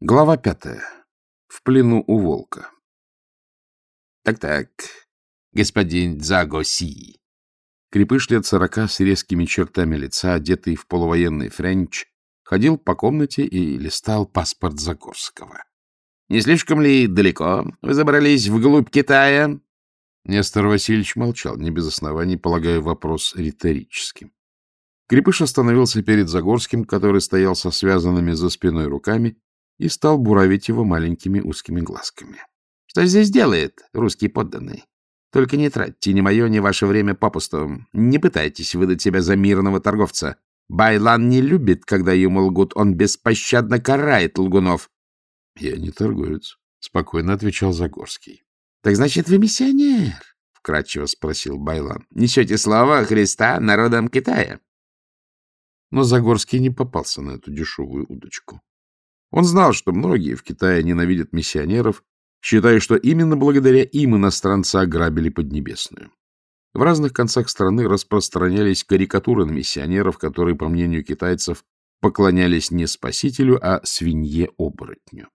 Глава пятая. В плену у волка. Так-так, господин Дзагоси. Крепыш лет сорока с резкими чертами лица, одетый в полувоенный френч, ходил по комнате и листал паспорт Загорского. — Не слишком ли далеко вы забрались вглубь Китая? Нестор Васильевич молчал, не без оснований, полагая вопрос риторическим. Крепыш остановился перед Загорским, который стоял со связанными за спиной руками и стал буравить его маленькими узкими глазками. — Что здесь делает русский подданный? Только не тратьте ни мое, ни ваше время попусту. Не пытайтесь выдать себя за мирного торговца. Байлан не любит, когда ему лгут. Он беспощадно карает лгунов. — Я не торговец, — спокойно отвечал Загорский. — Так значит, вы миссионер? — вкратчиво спросил Байлан. — Несете слова Христа народам Китая? Но Загорский не попался на эту дешевую удочку. Он знал, что многие в Китае ненавидят миссионеров, считая, что именно благодаря им иностранцы ограбили Поднебесную. В разных концах страны распространялись карикатуры на миссионеров, которые, по мнению китайцев, поклонялись не спасителю, а свинье-оборотню.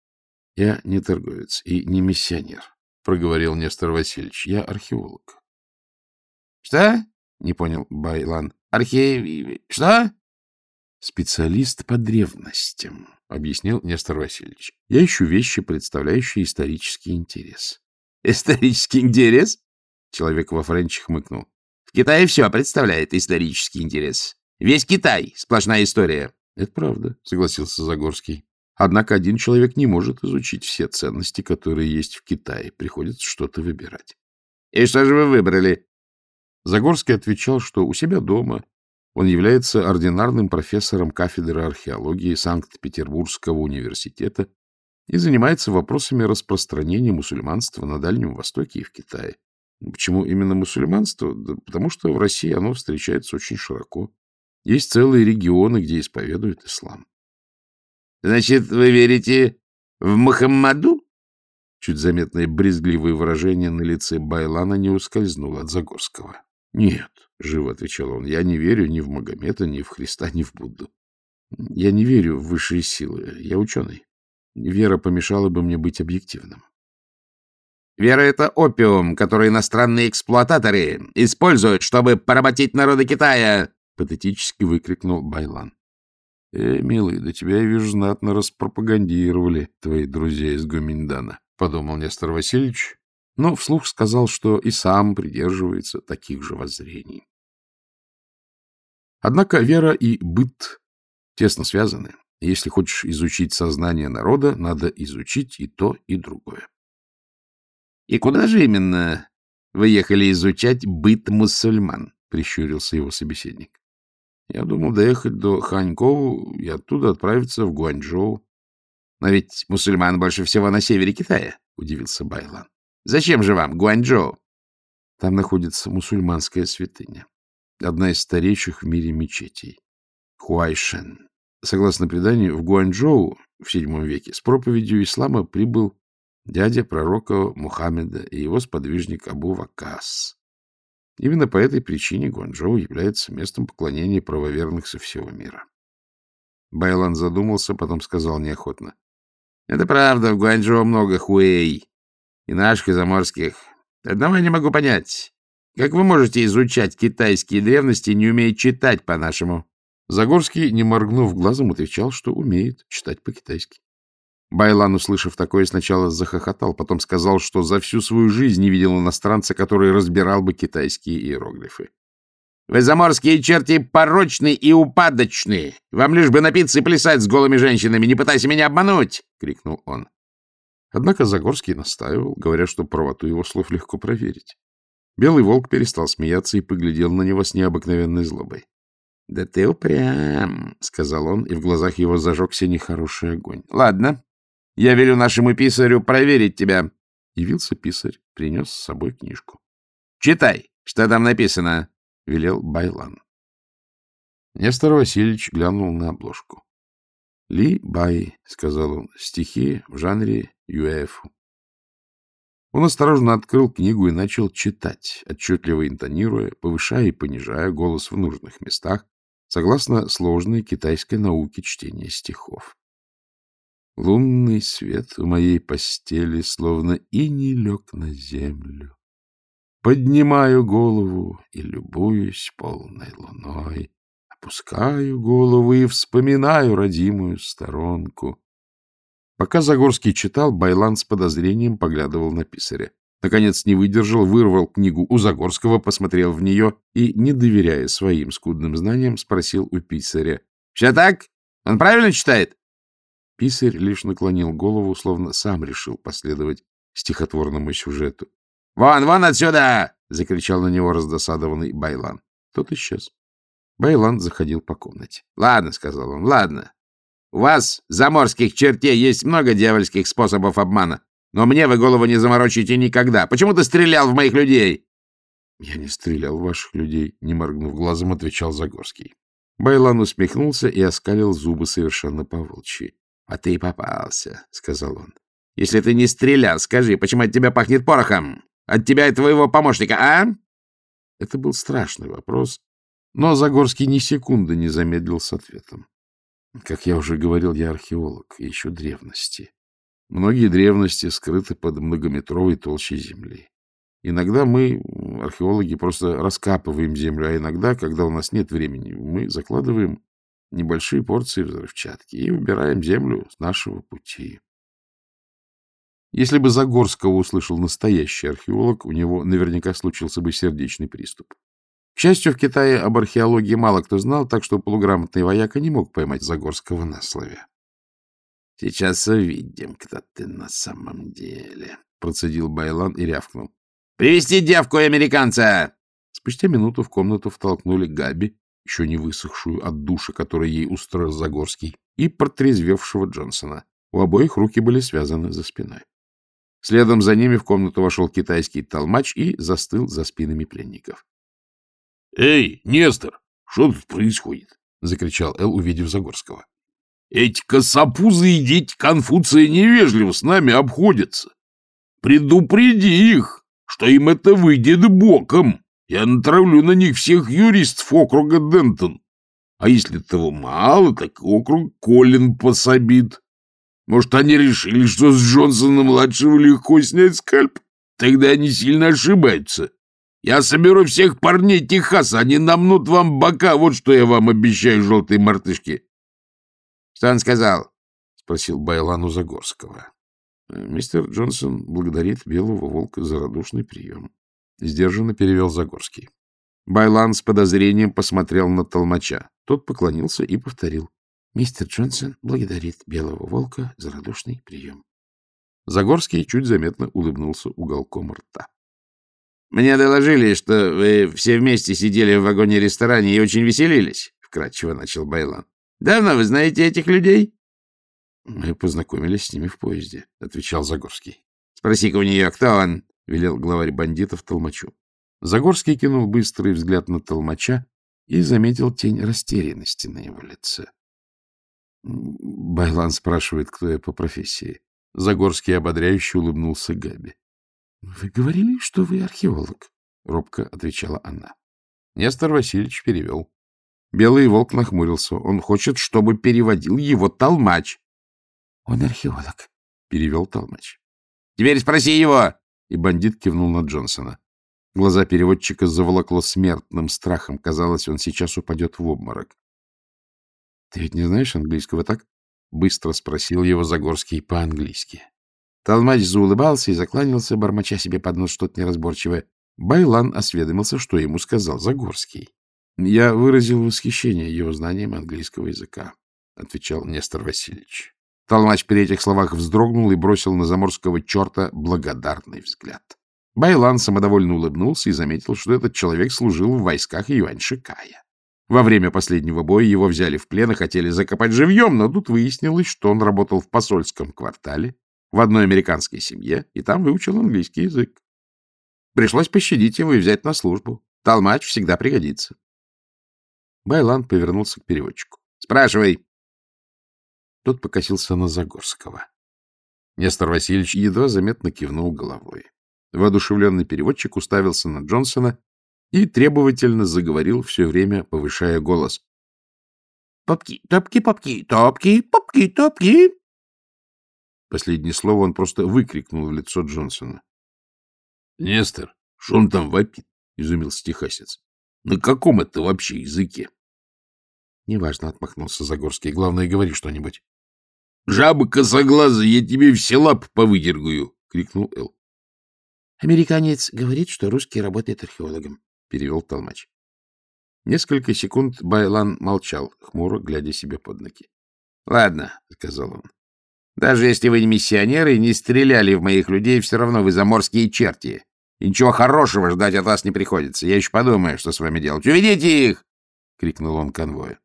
— Я не торговец и не миссионер, — проговорил Нестор Васильевич. — Я археолог. — Что? — не понял Байлан. — Архе... Что? — Специалист по древностям, — объяснил Нестор Васильевич. — Я ищу вещи, представляющие исторический интерес. — Исторический интерес? — человек во френче хмыкнул. — В Китае все представляет исторический интерес. Весь Китай — сплошная история. — Это правда, — согласился Загорский. Однако один человек не может изучить все ценности, которые есть в Китае. Приходится что-то выбирать. — И что же вы выбрали? Загорский отвечал, что у себя дома он является ординарным профессором кафедры археологии Санкт-Петербургского университета и занимается вопросами распространения мусульманства на Дальнем Востоке и в Китае. Почему именно мусульманство? Да потому что в России оно встречается очень широко. Есть целые регионы, где исповедуют ислам. — Значит, вы верите в Мухаммаду? Чуть заметное брезгливое выражение на лице Байлана не ускользнуло от Загорского. — Нет, — живо отвечал он, — я не верю ни в Магомета, ни в Христа, ни в Будду. Я не верю в высшие силы. Я ученый. Вера помешала бы мне быть объективным. Вера — это опиум, который иностранные эксплуататоры используют, чтобы поработить народы Китая! — патетически выкрикнул Байлан. — Э, милый, да тебя, я вижу, знатно распропагандировали твои друзья из Гоминдана, — подумал Нестор Васильевич, но вслух сказал, что и сам придерживается таких же воззрений. Однако вера и быт тесно связаны. Если хочешь изучить сознание народа, надо изучить и то, и другое. — И куда же именно вы ехали изучать быт мусульман? — прищурился его собеседник. — Я думал доехать до Ханькоу и оттуда отправиться в Гуанчжоу. — Но ведь мусульман больше всего на севере Китая, — удивился Байлан. Зачем же вам Гуанчжоу? Там находится мусульманская святыня, одна из старейших в мире мечетей — Хуайшен. Согласно преданию, в Гуанчжоу в VII веке с проповедью ислама прибыл дядя пророка Мухаммеда и его сподвижник Абу Вакас. Именно по этой причине Гуанчжоу является местом поклонения правоверных со всего мира. Байлан задумался, потом сказал неохотно. — Это правда, в Гуанчжоу много хуэй и наших, и заморских. Одного я не могу понять. Как вы можете изучать китайские древности, не умея читать по-нашему? Загорский, не моргнув глазом, отвечал, что умеет читать по-китайски. Байлан, услышав такое, сначала захохотал, потом сказал, что за всю свою жизнь не видел иностранца, который разбирал бы китайские иероглифы. — Вы, заморские черти, порочные и упадочные! Вам лишь бы напиться и плясать с голыми женщинами! Не пытайся меня обмануть! — крикнул он. Однако Загорский настаивал, говоря, что правоту его слов легко проверить. Белый волк перестал смеяться и поглядел на него с необыкновенной злобой. — Да ты упрям, — сказал он, и в глазах его зажегся нехороший огонь. — Ладно, я велю нашему писарю проверить тебя. Явился писарь, принес с собой книжку. — Читай, что там написано, — велел Байлан. Нестор Васильевич глянул на обложку. — Ли Бай, — сказал он, — стихи в жанре Юэфу. Он осторожно открыл книгу и начал читать, отчетливо интонируя, повышая и понижая голос в нужных местах, согласно сложной китайской науке чтения стихов. Лунный свет в моей постели словно и не лег на землю. Поднимаю голову и любуюсь полной луной. Опускаю голову и вспоминаю родимую сторонку. Пока Загорский читал, Байлан с подозрением поглядывал на писаря. Наконец не выдержал, вырвал книгу у Загорского, посмотрел в нее и, не доверяя своим скудным знаниям, спросил у писаря. — Все так? Он правильно читает? Писарь лишь наклонил голову, словно сам решил последовать стихотворному сюжету. — Вон, вон отсюда! — закричал на него раздосадованный Байлан. Тот исчез. Байлан заходил по комнате. — Ладно, — сказал он, — ладно. У вас, заморских чертей, есть много дьявольских способов обмана. Но мне вы голову не заморочите никогда. Почему ты стрелял в моих людей? — Я не стрелял в ваших людей, — не моргнув глазом, отвечал Загорский. Байлан усмехнулся и оскалил зубы совершенно по-волчьи. — А ты попался, — сказал он. — Если ты не стрелял, скажи, почему от тебя пахнет порохом? От тебя и твоего помощника, а? Это был страшный вопрос, но Загорский ни секунды не замедлил с ответом. Как я уже говорил, я археолог, ищу древности. Многие древности скрыты под многометровой толщей земли. Иногда мы, археологи, просто раскапываем землю, а иногда, когда у нас нет времени, мы закладываем небольшие порции взрывчатки и убираем землю с нашего пути. Если бы Загорского услышал настоящий археолог, у него наверняка случился бы сердечный приступ. К счастью, в Китае об археологии мало кто знал, так что полуграмотный вояка не мог поймать Загорского на слове. — Сейчас увидим, кто ты на самом деле, — процедил Байлан и рявкнул. — Привести девку и американца! Спустя минуту в комнату втолкнули Габи, еще не высохшую от душа, который ей устроил Загорский, и протрезвевшего Джонсона. У обоих руки были связаны за спиной. Следом за ними в комнату вошел китайский толмач и застыл за спинами пленников. — Эй, Нестор, что тут происходит? — закричал Эл, увидев Загорского. Эти косопузы и дети Конфуция невежливо с нами обходятся. Предупреди их, что им это выйдет боком. Я натравлю на них всех юристов округа Дентон. А если того мало, так округ Колин пособит. Может, они решили, что с Джонсона-младшего легко снять скальп? Тогда они сильно ошибаются. Я соберу всех парней Техаса, они намнут вам бока, вот что я вам обещаю, желтые мартышки. Что он сказал? — спросил Байлан у Загорского. Мистер Джонсон благодарит Белого Волка за радушный прием. Сдержанно перевел Загорский. Байлан с подозрением посмотрел на толмача. Тот поклонился и повторил. Мистер Джонсон благодарит Белого Волка за радушный прием. Загорский чуть заметно улыбнулся уголком рта. — Мне доложили, что вы все вместе сидели в вагоне-ресторане и очень веселились, — вкратчиво начал Байлан. Давно вы знаете этих людей? — Мы познакомились с ними в поезде, — отвечал Загорский. — Спроси-ка у нее, кто он? — велел главарь бандитов Толмачу. Загорский кинул быстрый взгляд на Толмача и заметил тень растерянности на его лице. Байлан спрашивает, кто я по профессии. Загорский ободряюще улыбнулся Габи. — Вы говорили, что вы археолог, — робко отвечала она. Нестор Васильевич перевел. Белый волк нахмурился. Он хочет, чтобы переводил его толмач. — Он археолог, — перевел толмач. — Теперь спроси его! И бандит кивнул на Джонсона. Глаза переводчика заволокло смертным страхом. Казалось, он сейчас упадет в обморок. — Ты ведь не знаешь английского, так? — быстро спросил его Загорский по-английски. Толмач заулыбался и закланялся, бормоча себе под нос что-то неразборчивое. Байлан осведомился, что ему сказал Загорский. Я выразил восхищение его знанием английского языка, — отвечал Нестор Васильевич. Толмач при этих словах вздрогнул и бросил на заморского черта благодарный взгляд. Байлан самодовольно улыбнулся и заметил, что этот человек служил в войсках Юань-Шикая. Во время последнего боя его взяли в плен и хотели закопать живьем, но тут выяснилось, что он работал в посольском квартале в одной американской семье и там выучил английский язык. Пришлось пощадить его и взять на службу. Толмач всегда пригодится. Байлан повернулся к переводчику. — Спрашивай. Тот покосился на Загорского. Нестор Васильевич едва заметно кивнул головой. Воодушевленный переводчик уставился на Джонсона и требовательно заговорил все время, повышая голос. — Попки, топки, попки, топки, попки, топки. Последнее слово он просто выкрикнул в лицо Джонсона. — Нестор, что он там вопит? — изумился техасец. — На каком это вообще языке? — Неважно, — отмахнулся Загорский. — Главное, говори что-нибудь. — Жаба косоглазая, я тебе все лапы повыдергаю! — крикнул Эл. — Американец говорит, что русский работает археологом, — перевел Толмач. Несколько секунд Байлан молчал, хмуро глядя себе под ноги. — Ладно, — сказал он. — Даже если вы не миссионеры и не стреляли в моих людей, все равно вы заморские черти. И ничего хорошего ждать от вас не приходится. Я еще подумаю, что с вами делать. Уведите их! — крикнул он конвою.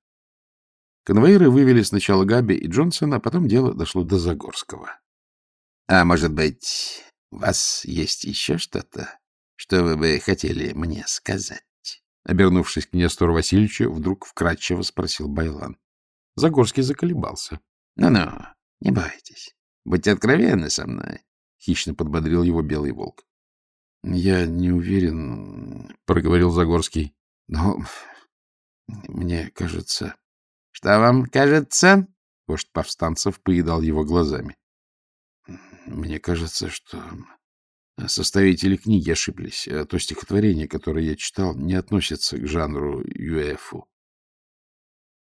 Конвоиры вывели сначала Габи и Джонсона, а потом дело дошло до Загорского. — А может быть, у вас есть еще что-то, что вы бы хотели мне сказать? Обернувшись к Нестору Васильевичу, вдруг вкратчиво спросил Байлан. Загорский заколебался. «Ну — Ну-ну, не бойтесь. Будьте откровенны со мной, — хищно подбодрил его белый волк. — Я не уверен, — проговорил Загорский. — Но мне кажется... — Что вам кажется? — вождь повстанцев поедал его глазами. — Мне кажется, что Составители книги ошиблись. А то стихотворение, которое я читал, не относится к жанру ЮЭФу.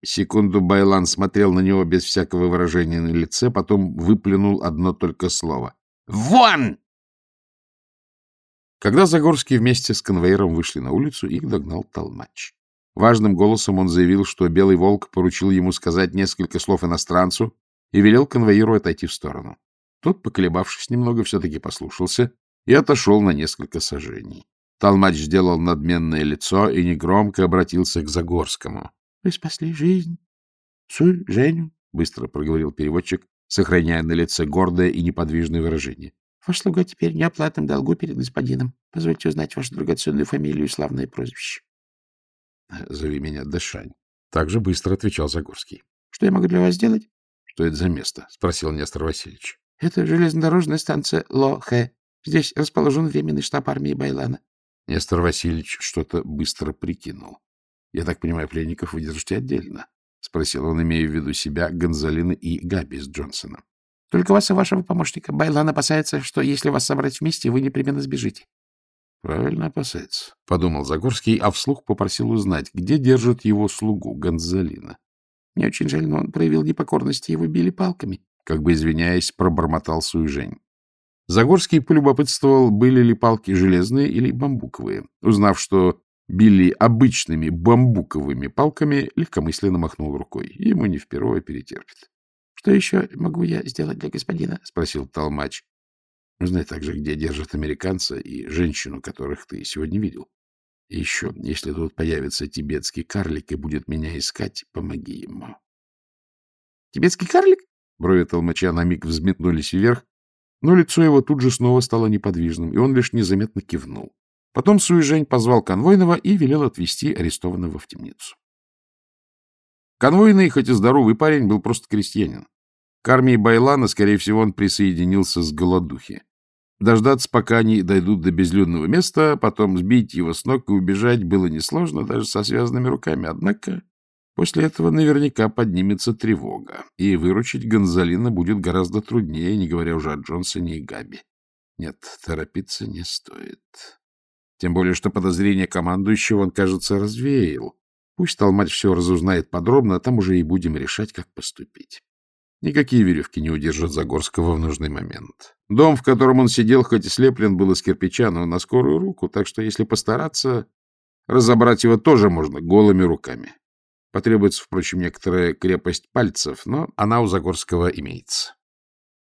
Секунду Байлан смотрел на него без всякого выражения на лице, потом выплюнул одно только слово. «Вон!» Когда Загорский вместе с конвоиром вышли на улицу, их догнал Толмач. Важным голосом он заявил, что Белый Волк поручил ему сказать несколько слов иностранцу и велел конвоиру отойти в сторону. Тот, поколебавшись немного, все-таки послушался и отошел на несколько сажений. Толмач сделал надменное лицо и негромко обратился к Загорскому. — Вы спасли жизнь. — Суй, Женю, — быстро проговорил переводчик, сохраняя на лице гордое и неподвижное выражение. — Ваш слуга теперь неоплатным долгу перед господином. Позвольте узнать вашу драгоценную фамилию и славное прозвище. — Зови меня Дэшань. Так же быстро отвечал Загорский. — Что я могу для вас сделать? — Что это за место? — спросил Нестор Васильевич. — Это железнодорожная станция Ло-Хэ. Здесь расположен временный штаб армии Байлана. Нестор Васильевич что-то быстро прикинул. — Я так понимаю, пленников вы держите отдельно? — спросил он, имея в виду себя, Гонзалина и Габи с Джонсоном. — Только вас и вашего помощника. Байлан опасается, что если вас собрать вместе, вы непременно сбежите. — Правильно опасается, — подумал Загорский, а вслух попросил узнать, где держат его слугу Гонзалина. — Мне очень жаль, но он проявил непокорность, и его били палками. Как бы извиняясь, пробормотал Суйжень. Загорский полюбопытствовал, были ли палки железные или бамбуковые. Узнав, что били обычными бамбуковыми палками, легкомысленно махнул рукой. Ему не впервые перетерпит. — Что еще могу я сделать для господина? — спросил Толмач. — Узнай также, где держат американца и женщину, которых ты сегодня видел. И еще, если тут появится тибетский карлик и будет меня искать, помоги ему. — Тибетский карлик? Брови Толмача на миг взметнулись вверх, но лицо его тут же снова стало неподвижным, и он лишь незаметно кивнул. Потом Суижень позвал конвойного и велел отвезти арестованного в темницу. Конвойный, хоть и здоровый парень, был просто крестьянин. К армии Байлана, скорее всего, он присоединился с голодухи. Дождаться, пока они дойдут до безлюдного места, потом сбить его с ног и убежать было несложно, даже со связанными руками. Однако После этого наверняка поднимется тревога, и выручить Гонзалина будет гораздо труднее, не говоря уже о Джонсоне и Габи. Нет, торопиться не стоит. Тем более, что подозрение командующего он, кажется, развеял. Пусть Толмач все разузнает подробно, а там уже и будем решать, как поступить. Никакие веревки не удержат Загорского в нужный момент. Дом, в котором он сидел, хоть и слеплен был из кирпича, но на скорую руку, так что, если постараться, разобрать его тоже можно голыми руками. Потребуется, впрочем, некоторая крепость пальцев, но она у Загорского имеется.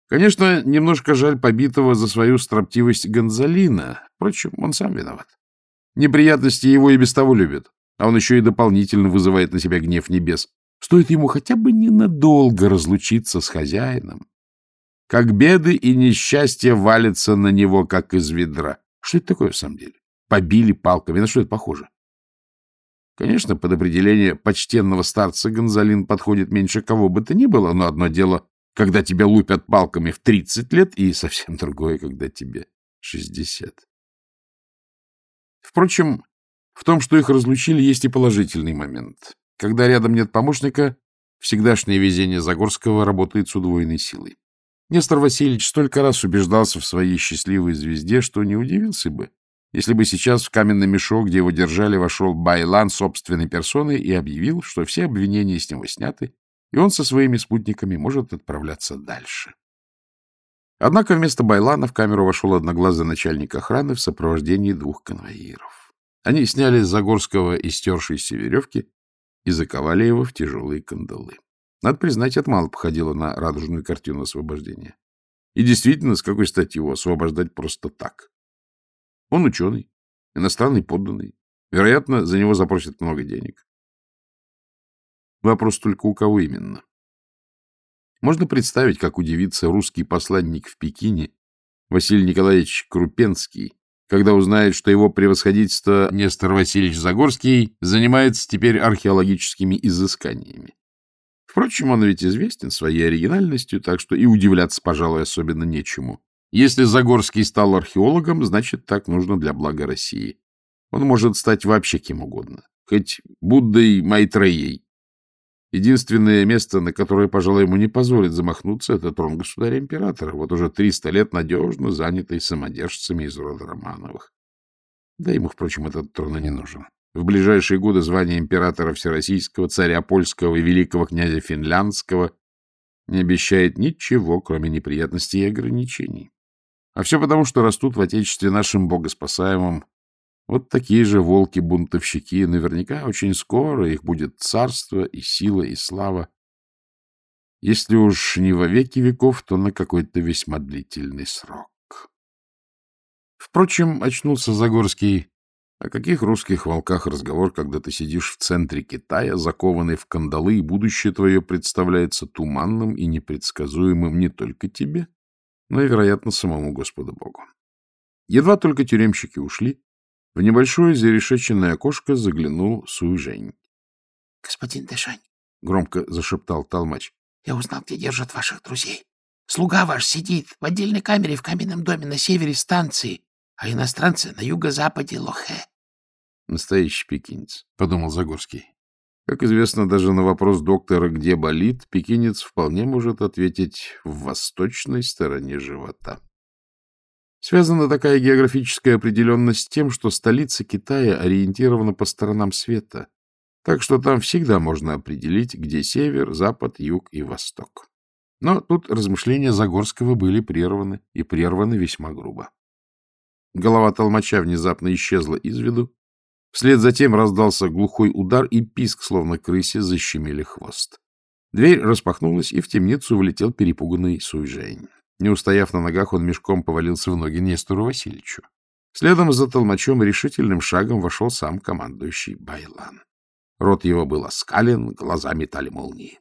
Конечно, немножко жаль побитого за свою строптивость Гонзалина. Впрочем, он сам виноват. Неприятности его и без того любят, а он еще и дополнительно вызывает на себя гнев небес. Стоит ему хотя бы ненадолго разлучиться с хозяином. Как беды и несчастья валятся на него, как из ведра. Что это такое в самом деле? Побили палками. На что это похоже? Конечно, под определение почтенного старца Гонзалин подходит меньше кого бы то ни было, но одно дело, когда тебя лупят палками в 30 лет, и совсем другое, когда тебе 60. Впрочем, в том, что их разлучили, есть и положительный момент. Когда рядом нет помощника, всегдашнее везение Загорского работает с удвоенной силой. Нестор Васильевич столько раз убеждался в своей счастливой звезде, что не удивился бы, если бы сейчас в каменный мешок, где его держали, вошел Байлан собственной персоной и объявил, что все обвинения с него сняты, и он со своими спутниками может отправляться дальше. Однако вместо Байлана в камеру вошел одноглазый начальник охраны в сопровождении двух конвоиров. Они сняли с Загорского истершиеся веревки и заковали его в тяжелые кандалы. Надо признать, это мало походило на радужную картину освобождения. И действительно, с какой стати его освобождать просто так? Он ученый, иностранный подданный. Вероятно, за него запросят много денег. Вопрос только у кого именно. Можно представить, как удивится русский посланник в Пекине Василий Николаевич Крупенский, когда узнает, что его превосходительство Нестор Васильевич Загорский занимается теперь археологическими изысканиями. Впрочем, он ведь известен своей оригинальностью, так что и удивляться, пожалуй, особенно нечему. Если Загорский стал археологом, значит, так нужно для блага России. Он может стать вообще кем угодно, хоть Буддой Майтреей. Единственное место, на которое, пожалуй, ему не позволит замахнуться, это трон государя-императора, вот уже триста лет надежно занятый самодержцами из рода Романовых. Да ему, впрочем, этот трон и не нужен. В ближайшие годы звание императора Всероссийского, царя Польского и великого князя Финляндского не обещает ничего, кроме неприятностей и ограничений. А все потому, что растут в Отечестве нашим богоспасаемым вот такие же волки-бунтовщики. Наверняка очень скоро их будет царство и сила и слава. Если уж не во веки веков, то на какой-то весьма длительный срок. Впрочем, очнулся Загорский о каких русских волках разговор, когда ты сидишь в центре Китая, закованный в кандалы, и будущее твое представляется туманным и непредсказуемым не только тебе, но и, вероятно, самому Господу Богу. Едва только тюремщики ушли, в небольшое зарешеченное окошко заглянул Суйжень. — Господин Дэшань, — громко зашептал Толмач, — я узнал, где держат ваших друзей. Слуга ваш сидит в отдельной камере в каменном доме на севере станции, а иностранцы на юго-западе Лохе. — Настоящий пекинец, — подумал Загорский. Как известно, даже на вопрос доктора, где болит, пекинец вполне может ответить в восточной стороне живота. Связана такая географическая определенность с тем, что столица Китая ориентирована по сторонам света, так что там всегда можно определить, где север, запад, юг и восток. Но тут размышления Загорского были прерваны, и прерваны весьма грубо. Голова толмача внезапно исчезла из виду. Вслед за тем раздался глухой удар, и писк, словно крысе, защемили хвост. Дверь распахнулась, и в темницу влетел перепуганный Суйжень. Не устояв на ногах, он мешком повалился в ноги Нестору Васильевичу. Следом за толмачом решительным шагом вошел сам командующий Байлан. Рот его был оскален, глаза метали молнии.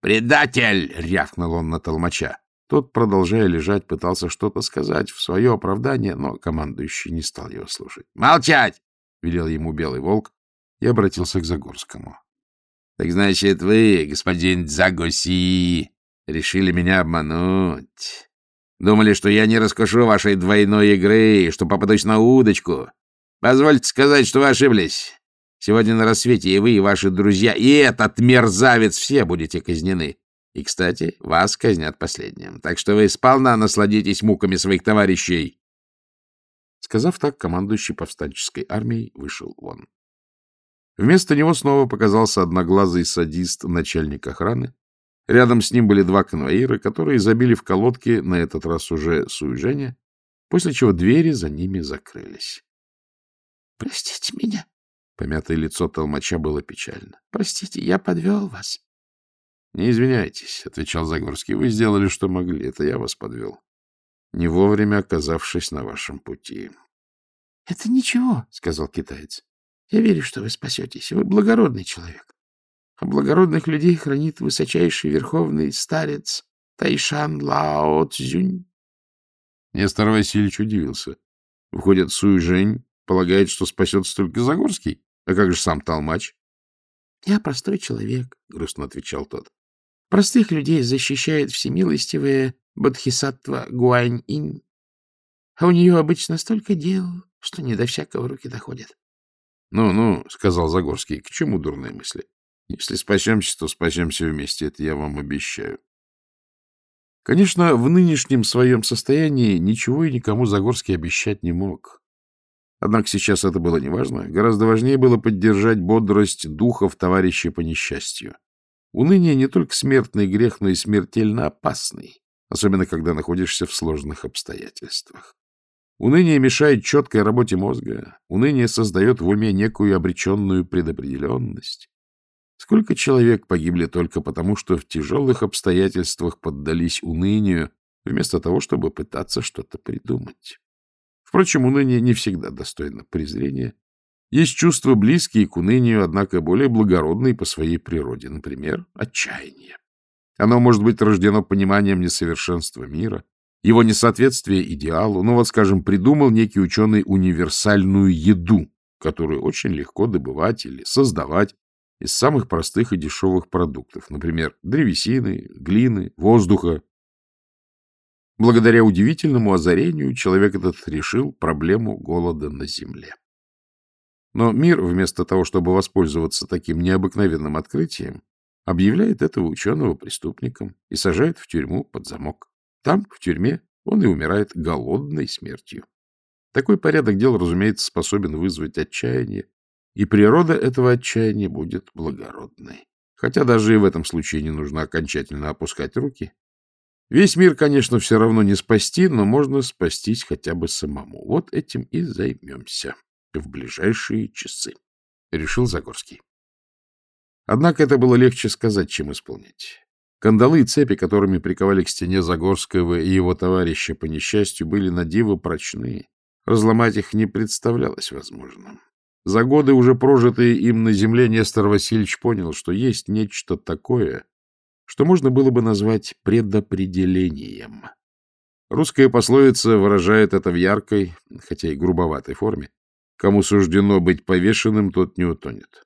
«Предатель!» — рявкнул он на толмача. Тот, продолжая лежать, пытался что-то сказать в свое оправдание, но командующий не стал его слушать. «Молчать!» — велел ему Белый Волк и обратился к Загорскому. — Так значит, вы, господин Загоси, решили меня обмануть. Думали, что я не раскушу вашей двойной игры, что попадусь на удочку. Позвольте сказать, что вы ошиблись. Сегодня на рассвете и вы, и ваши друзья, и этот мерзавец все будете казнены. И, кстати, вас казнят последним. Так что вы сполна насладитесь муками своих товарищей. Сказав так, командующий повстанческой армией вышел вон. Вместо него снова показался одноглазый садист, начальник охраны. Рядом с ним были два конвоира, которые забили в колодки, на этот раз уже суежение, после чего двери за ними закрылись. — Простите меня. Помятое лицо толмача было печально. — Простите, я подвел вас. — Не извиняйтесь, — отвечал Загорский. — Вы сделали, что могли. Это я вас подвел. Не вовремя оказавшись на вашем пути. — Это ничего, — сказал китаец. — Я верю, что вы спасетесь. Вы благородный человек. А благородных людей хранит высочайший верховный старец Тайшан Лао Цзюнь. Нестор Васильевич удивился. Выходит, Суй Жень полагает, что спасется только Загорский? А как же сам Толмач? — Я простой человек, — грустно отвечал тот. Простых людей защищает всемилостивая Бодхисаттва Гуань-инь. А у нее обычно столько дел, что не до всякого руки доходят. «Ну, — Ну-ну, — сказал Загорский, — к чему дурные мысли? Если спасемся, то спасемся вместе, это я вам обещаю. Конечно, в нынешнем своем состоянии ничего и никому Загорский обещать не мог. Однако сейчас это было неважно. Гораздо важнее было поддержать бодрость духов товарищей по несчастью. Уныние не только смертный грех, но и смертельно опасный, особенно когда находишься в сложных обстоятельствах. Уныние мешает четкой работе мозга. Уныние создает в уме некую обреченную предопределенность. Сколько человек погибли только потому, что в тяжелых обстоятельствах поддались унынию, вместо того, чтобы пытаться что-то придумать. Впрочем, уныние не всегда достойно презрения. Есть чувства, близкие к унынию, однако более благородные по своей природе, например, отчаяние. Оно может быть рождено пониманием несовершенства мира, его несоответствие идеалу, ну вот, скажем, придумал некий ученый универсальную еду, которую очень легко добывать или создавать из самых простых и дешевых продуктов, например, древесины, глины, воздуха. Благодаря удивительному озарению человек этот решил проблему голода на Земле. Но мир, вместо того, чтобы воспользоваться таким необыкновенным открытием, объявляет этого ученого преступником и сажает в тюрьму под замок. Там, в тюрьме, он и умирает голодной смертью. Такой порядок дел, разумеется, способен вызвать отчаяние, и природа этого отчаяния будет благородной. Хотя даже и в этом случае не нужно окончательно опускать руки. Весь мир, конечно, все равно не спасти, но можно спастись хотя бы самому. Вот этим и займемся в ближайшие часы, — решил Загорский. Однако это было легче сказать, чем исполнить. Кандалы и цепи, которыми приковали к стене Загорского и его товарища по несчастью, были на диво прочные. Разломать их не представлялось возможным. За годы, уже прожитые им на земле, Нестор Васильевич понял, что есть нечто такое, что можно было бы назвать предопределением. Русская пословица выражает это в яркой, хотя и грубоватой форме. Кому суждено быть повешенным, тот не утонет.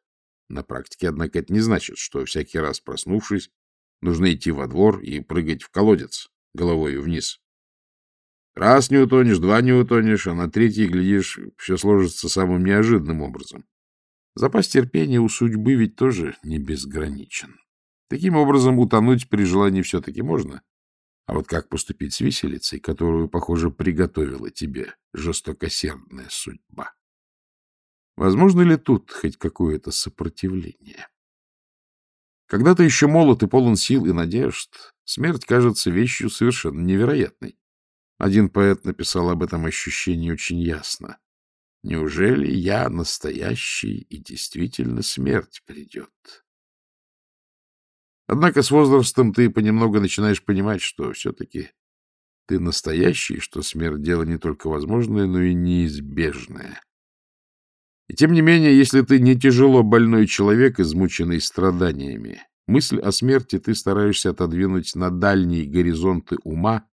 На практике, однако, это не значит, что всякий раз проснувшись, Нужно идти во двор и прыгать в колодец головой вниз. Раз не утонешь, два не утонешь, а на третий, глядишь, все сложится самым неожиданным образом. Запас терпения у судьбы ведь тоже не безграничен. Таким образом, утонуть при желании все-таки можно. А вот как поступить с виселицей, которую, похоже, приготовила тебе жестокосердная судьба? Возможно ли тут хоть какое-то сопротивление? Когда ты еще молод и полон сил и надежд, смерть кажется вещью совершенно невероятной. Один поэт написал об этом ощущении очень ясно. Неужели я настоящий и действительно смерть придет? Однако с возрастом ты понемногу начинаешь понимать, что все-таки ты настоящий, что смерть — дело не только возможное, но и неизбежное. И тем не менее, если ты не тяжело больной человек, измученный страданиями, мысль о смерти ты стараешься отодвинуть на дальние горизонты ума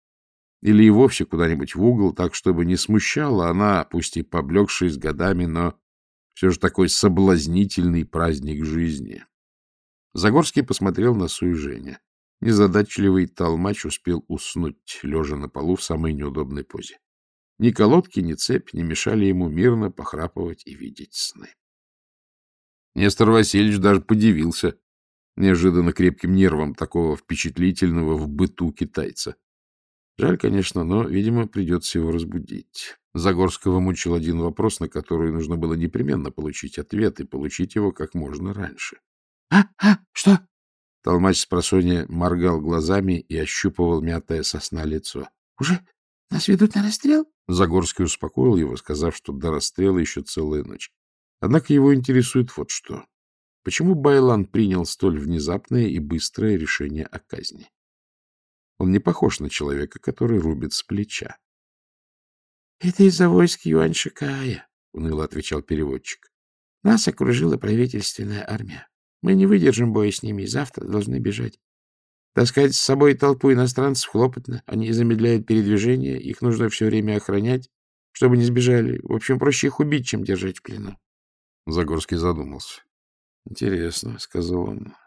или и вовсе куда-нибудь в угол, так, чтобы не смущала она, пусть и поблекшая с годами, но все же такой соблазнительный праздник жизни. Загорский посмотрел на Су Женя. Незадачливый толмач успел уснуть, лежа на полу в самой неудобной позе. Ни колодки, ни цепь не мешали ему мирно похрапывать и видеть сны. Нестор Васильевич даже подивился неожиданно крепким нервом такого впечатлительного в быту китайца. Жаль, конечно, но, видимо, придется его разбудить. Загорского мучил один вопрос, на который нужно было непременно получить ответ, и получить его как можно раньше. — А, а, что? Толмач с просонья моргал глазами и ощупывал мятое сосна лицо. — Уже нас ведут на расстрел? Загорский успокоил его, сказав, что до расстрела еще целая ночь. Однако его интересует вот что. Почему Байлан принял столь внезапное и быстрое решение о казни? Он не похож на человека, который рубит с плеча. — Это из-за войск Юань Шикая, — уныло отвечал переводчик. — Нас окружила правительственная армия. Мы не выдержим боя с ними и завтра должны бежать. Таскать с собой толпу иностранцев хлопотно. Они замедляют передвижение, их нужно все время охранять, чтобы не сбежали. В общем, проще их убить, чем держать в плену. Загорский задумался. — Интересно, — сказал он. —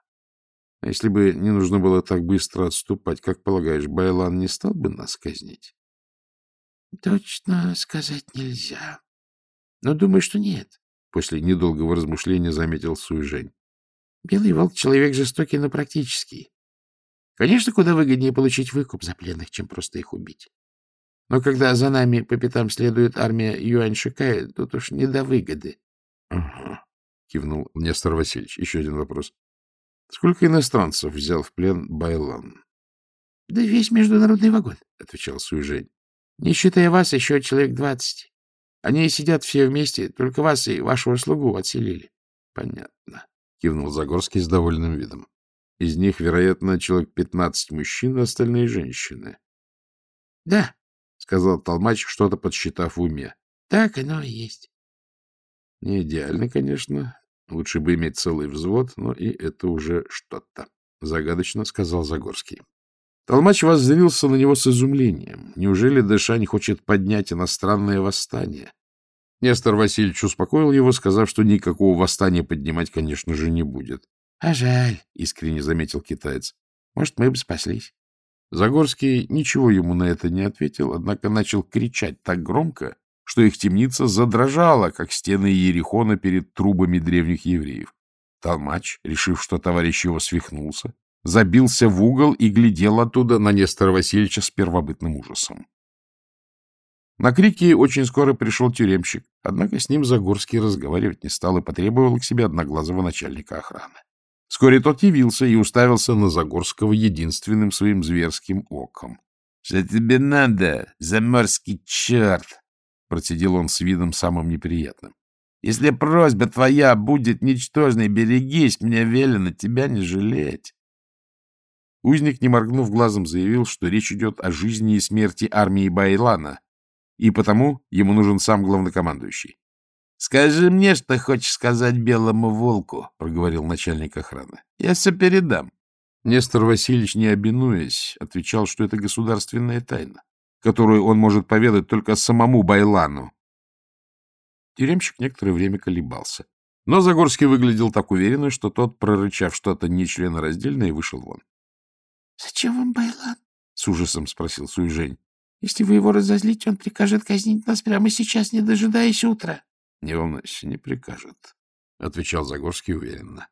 А если бы не нужно было так быстро отступать, как полагаешь, Байлан не стал бы нас казнить? — Точно сказать нельзя. Но думаю, что нет. После недолгого размышления заметил Суй Жень. Белый волк — человек жестокий, но практический. Конечно, куда выгоднее получить выкуп за пленных, чем просто их убить. Но когда за нами по пятам следует армия Юань Шикая, тут уж не до выгоды. — Ага, — кивнул Нестор Васильевич. Еще один вопрос. Сколько иностранцев взял в плен Байлан? — Да весь международный вагон, — отвечал Суйжень. — Не считая вас, еще человек двадцать. Они сидят все вместе, только вас и вашего слугу отселили. — Понятно, — кивнул Загорский с довольным видом. Из них, вероятно, человек пятнадцать мужчин, а остальные женщины. — Да, — сказал Толмач, что-то подсчитав в уме. — Так оно и есть. — Не идеально, конечно. Лучше бы иметь целый взвод, но и это уже что-то, — загадочно сказал Загорский. Толмач воззрился на него с изумлением. Неужели Дэша не хочет поднять иностранное восстание? Нестор Васильевич успокоил его, сказав, что никакого восстания поднимать, конечно же, не будет. — А жаль, — искренне заметил китаец. — Может, мы бы спаслись. Загорский ничего ему на это не ответил, однако начал кричать так громко, что их темница задрожала, как стены Ерихона перед трубами древних евреев. Толмач, решив, что товарищ его свихнулся, забился в угол и глядел оттуда на Нестора Васильевича с первобытным ужасом. На крики очень скоро пришел тюремщик, однако с ним Загорский разговаривать не стал и потребовал к себе одноглазого начальника охраны. Вскоре тот явился и уставился на Загорского единственным своим зверским оком. — Что тебе надо, заморский черт? — процедил он с видом самым неприятным. — Если просьба твоя будет ничтожной, берегись, мне велено тебя не жалеть. Узник, не моргнув глазом, заявил, что речь идет о жизни и смерти армии Байлана, и потому ему нужен сам главнокомандующий. — Скажи мне, что хочешь сказать белому волку, — проговорил начальник охраны. — Я все передам. Нестор Васильевич, не обинуясь, отвечал, что это государственная тайна, которую он может поведать только самому Байлану. Тюремщик некоторое время колебался. Но Загорский выглядел так уверенно, что тот, прорычав что-то нечленораздельное, вышел вон. — Зачем вам Байлан? — с ужасом спросил Суйжень. — Если вы его разозлите, он прикажет казнить нас прямо сейчас, не дожидаясь утра. — Не волнуйся, не прикажет, — отвечал Загорский уверенно.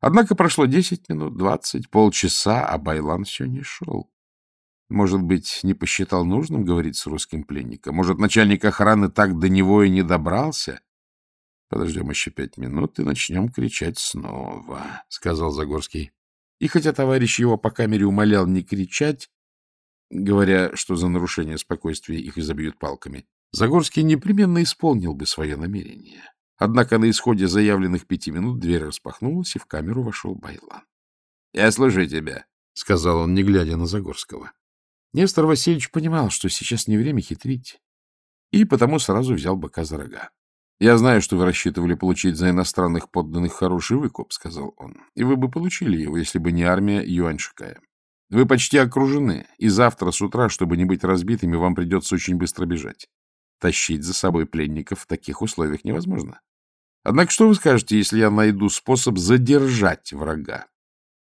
Однако прошло десять минут, двадцать, полчаса, а Байлан все не шел. Может быть, не посчитал нужным говорить с русским пленником? Может, начальник охраны так до него и не добрался? — Подождем еще пять минут и начнем кричать снова, — сказал Загорский. И хотя товарищ его по камере умолял не кричать, говоря, что за нарушение спокойствия их изобьют палками, Загорский непременно исполнил бы свое намерение. Однако на исходе заявленных пяти минут дверь распахнулась, и в камеру вошел Байлан. — Я слушаю тебя, — сказал он, не глядя на Загорского. Нестор Васильевич понимал, что сейчас не время хитрить, и потому сразу взял быка за рога. «Я знаю, что вы рассчитывали получить за иностранных подданных хороший выкуп», — сказал он. «И вы бы получили его, если бы не армия Юаньшикая. Вы почти окружены, и завтра с утра, чтобы не быть разбитыми, вам придется очень быстро бежать. Тащить за собой пленников в таких условиях невозможно. Однако что вы скажете, если я найду способ задержать врага?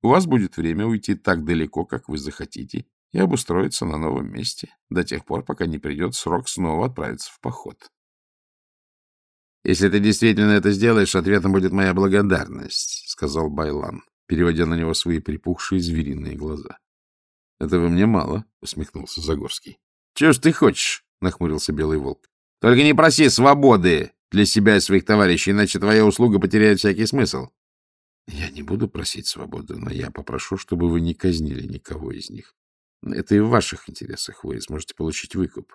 У вас будет время уйти так далеко, как вы захотите, и обустроиться на новом месте, до тех пор, пока не придет срок снова отправиться в поход. «Если ты действительно это сделаешь, ответом будет моя благодарность», — сказал Байлан, переводя на него свои припухшие звериные глаза. «Этого мне мало», — усмехнулся Загорский. «Чего ж ты хочешь?» — нахмурился Белый Волк. «Только не проси свободы для себя и своих товарищей, иначе твоя услуга потеряет всякий смысл». «Я не буду просить свободы, но я попрошу, чтобы вы не казнили никого из них. Это и в ваших интересах. Вы сможете получить выкуп.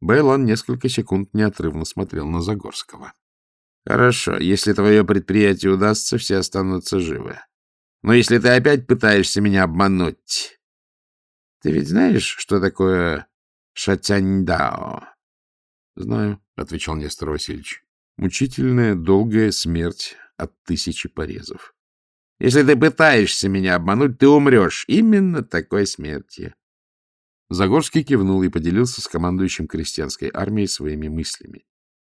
Бейлон несколько секунд неотрывно смотрел на Загорского. — Хорошо, если твое предприятие удастся, все останутся живы. Но если ты опять пытаешься меня обмануть... Ты ведь знаешь, что такое шатяньдао? — Знаю, — отвечал Нестор Васильевич. — Мучительная, долгая смерть от тысячи порезов. — Если ты пытаешься меня обмануть, ты умрешь именно такой смертью. Загорский кивнул и поделился с командующим крестьянской армией своими мыслями.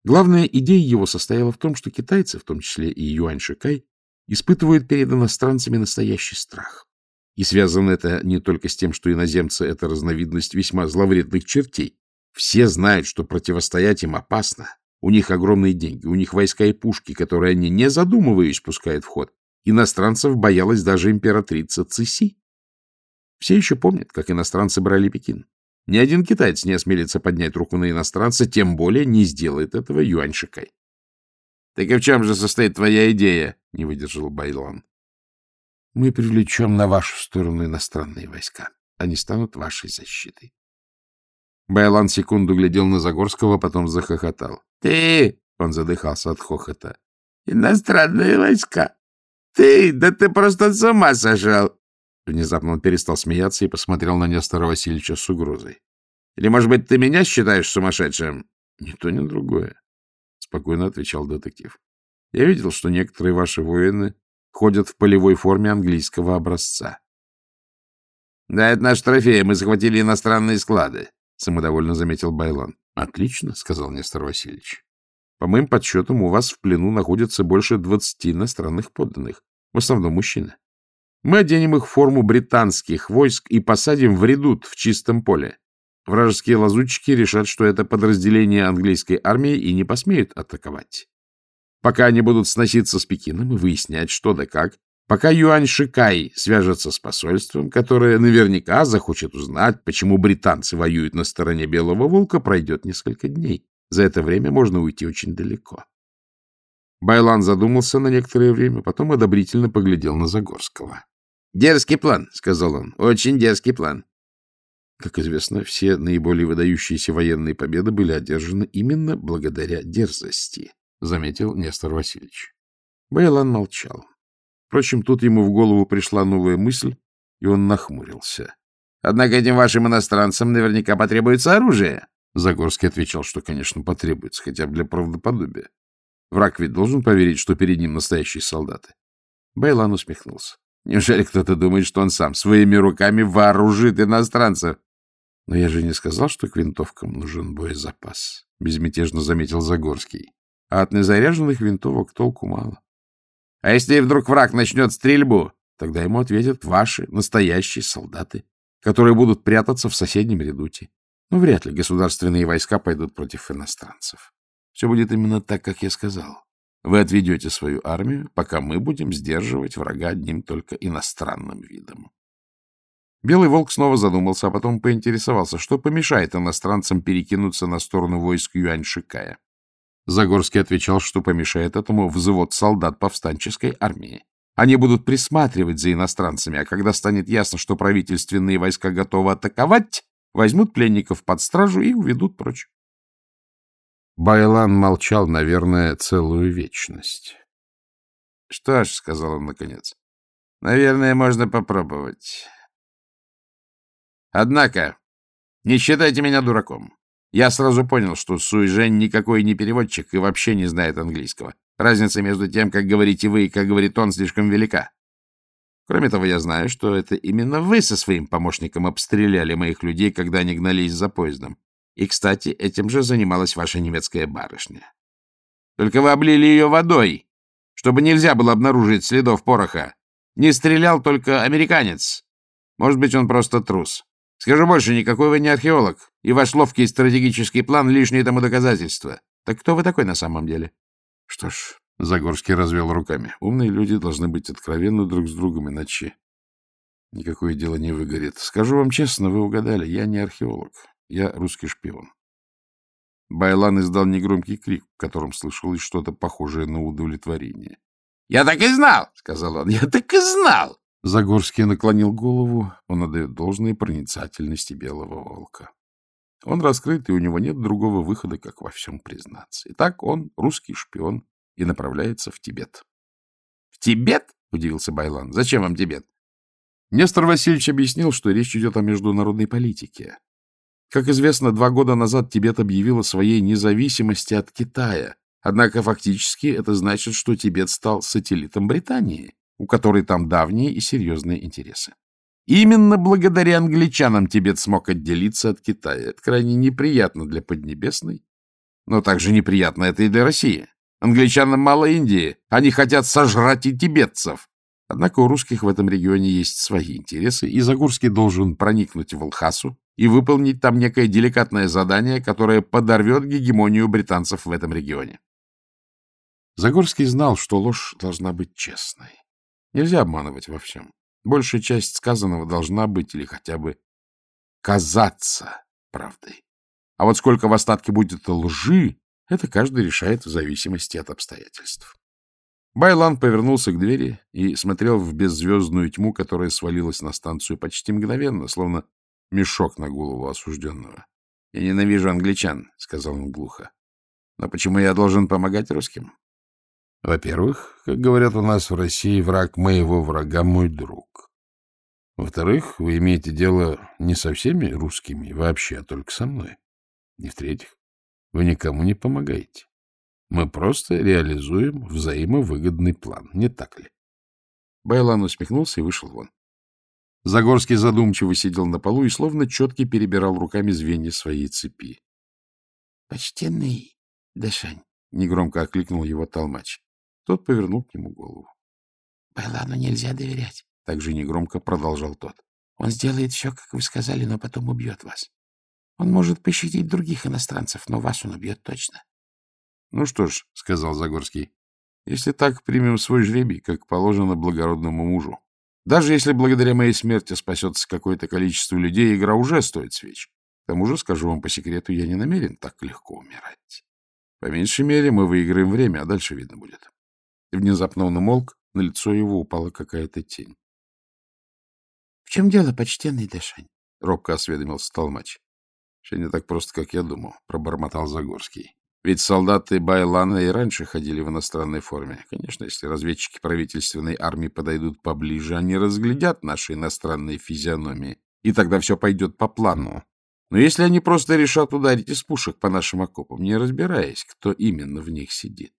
Главная идея его состояла в том, что китайцы, в том числе и Юань Шикай, испытывают перед иностранцами настоящий страх. И связано это не только с тем, что иноземцы — это разновидность весьма зловредных чертей. Все знают, что противостоять им опасно. У них огромные деньги, у них войска и пушки, которые они, не задумываясь, пускают в ход. Иностранцев боялась даже императрица Циси. Все еще помнят, как иностранцы брали Пекин. Ни один китаец не осмелится поднять руку на иностранца, тем более не сделает этого Юань Шикай. — Так и в чем же состоит твоя идея? — не выдержал Байлан. — Мы привлечем на вашу сторону иностранные войска. Они станут вашей защитой. Байлан секунду глядел на Загорского, потом захохотал. — Ты! — он задыхался от хохота. — Иностранные войска! Ты! Да ты просто с ума сошел! Внезапно он перестал смеяться и посмотрел на Нестора Васильевича с угрозой. — Или, может быть, ты меня считаешь сумасшедшим? — Ни то, ни другое, — спокойно отвечал детектив. — Я видел, что некоторые ваши воины ходят в полевой форме английского образца. — Да, это наш трофей, мы захватили иностранные склады, — самодовольно заметил Байлан. — Отлично, — сказал Нестор Васильевич. — По моим подсчетам, у вас в плену находится больше двадцати иностранных подданных, в основном мужчины. Мы оденем их в форму британских войск и посадим в редут в чистом поле. Вражеские лазутчики решат, что это подразделение английской армии и не посмеют атаковать. Пока они будут сноситься с Пекином и выяснять, что да как, пока Юань Шикай свяжется с посольством, которое наверняка захочет узнать, почему британцы воюют на стороне Белого Волка, пройдет несколько дней. За это время можно уйти очень далеко. Байлан задумался на некоторое время, потом одобрительно поглядел на Загорского. — Дерзкий план, — сказал он, — очень дерзкий план. Как известно, все наиболее выдающиеся военные победы были одержаны именно благодаря дерзости, — заметил Нестор Васильевич. Байлан молчал. Впрочем, тут ему в голову пришла новая мысль, и он нахмурился. — Однако этим вашим иностранцам наверняка потребуется оружие. Загорский отвечал, что, конечно, потребуется, хотя бы для правдоподобия. Враг ведь должен поверить, что перед ним настоящие солдаты. Байлан усмехнулся. Неужели кто-то думает, что он сам своими руками вооружит иностранцев? — Но я же не сказал, что к винтовкам нужен боезапас, — безмятежно заметил Загорский. — А от незаряженных винтовок толку мало. — А если вдруг враг начнет стрельбу? Тогда ему ответят ваши настоящие солдаты, которые будут прятаться в соседнем редуте. Но вряд ли государственные войска пойдут против иностранцев. Все будет именно так, как я сказал. Вы отведете свою армию, пока мы будем сдерживать врага одним только иностранным видом. Белый волк снова задумался, а потом поинтересовался, что помешает иностранцам перекинуться на сторону войск Юань-Шикая. Загорский отвечал, что помешает этому взвод солдат повстанческой армии. Они будут присматривать за иностранцами, а когда станет ясно, что правительственные войска готовы атаковать, возьмут пленников под стражу и уведут прочь. Байлан молчал, наверное, целую вечность. — Что ж, — сказал он наконец, — наверное, можно попробовать. Однако, не считайте меня дураком. Я сразу понял, что Суйжень никакой не переводчик и вообще не знает английского. Разница между тем, как говорите вы и как говорит он, слишком велика. Кроме того, я знаю, что это именно вы со своим помощником обстреляли моих людей, когда они гнались за поездом. И, кстати, этим же занималась ваша немецкая барышня. Только вы облили ее водой, чтобы нельзя было обнаружить следов пороха. Не стрелял только американец. Может быть, он просто трус. Скажу больше, никакой вы не археолог, и ваш ловкий стратегический план — лишнее тому доказательство. Так кто вы такой на самом деле? Что ж, Загорский развел руками. Умные люди должны быть откровенны друг с другом, иначе никакое дело не выгорит. Скажу вам честно, вы угадали, я не археолог. Я русский шпион. Байлан издал негромкий крик, в котором слышалось что-то похожее на удовлетворение. — Я так и знал! — сказал он. — Я так и знал! Загорский наклонил голову. Он отдает должные проницательности белого волка. Он раскрыт, и у него нет другого выхода, как во всем признаться. Итак, он русский шпион и направляется в Тибет. — В Тибет? — удивился Байлан. — Зачем вам Тибет? Нестор Васильевич объяснил, что речь идет о международной политике. Как известно, два года назад Тибет объявил о своей независимости от Китая. Однако фактически это значит, что Тибет стал сателлитом Британии, у которой там давние и серьезные интересы. Именно благодаря англичанам Тибет смог отделиться от Китая. Это крайне неприятно для Поднебесной, но также неприятно это и для России. Англичанам мало Индии, они хотят сожрать и тибетцев. Однако у русских в этом регионе есть свои интересы, и Загорский должен проникнуть в Лхасу и выполнить там некое деликатное задание, которое подорвет гегемонию британцев в этом регионе. Загорский знал, что ложь должна быть честной. Нельзя обманывать во всем. Большая часть сказанного должна быть или хотя бы казаться правдой. А вот сколько в остатке будет лжи, это каждый решает в зависимости от обстоятельств. Байлан повернулся к двери и смотрел в беззвездную тьму, которая свалилась на станцию почти мгновенно, словно мешок на голову осужденного. — Я ненавижу англичан, — сказал он глухо. — Но почему я должен помогать русским? — Во-первых, как говорят у нас в России, враг моего врага — мой друг. Во-вторых, вы имеете дело не со всеми русскими вообще, а только со мной. И в-третьих, вы никому не помогаете. Мы просто реализуем взаимовыгодный план, не так ли? Байлан усмехнулся и вышел вон. Загорский задумчиво сидел на полу и словно четко перебирал руками звенья своей цепи. — Почтенный Дашань, — негромко окликнул его толмач. Тот повернул к нему голову. — Байлану нельзя доверять, — также негромко продолжал тот. — Он сделает все, как вы сказали, но потом убьет вас. Он может пощадить других иностранцев, но вас он убьет точно. — Ну что ж, — сказал Загорский, — если так, примем свой жребий, как положено благородному мужу. Даже если благодаря моей смерти спасется какое-то количество людей, игра уже стоит свеч. К тому же, скажу вам по секрету, я не намерен так легко умирать. По меньшей мере, мы выиграем время, а дальше видно будет. И внезапно он умолк, на лицо его упала какая-то тень. — В чем дело, почтенный Дэшань? — робко осведомился Толмач. — Все не так просто, как я думал, — пробормотал Загорский. Ведь солдаты Байлана и раньше ходили в иностранной форме. Конечно, если разведчики правительственной армии подойдут поближе, они разглядят наши иностранные физиономии, и тогда все пойдет по плану. Но если они просто решат ударить из пушек по нашим окопам, не разбираясь, кто именно в них сидит,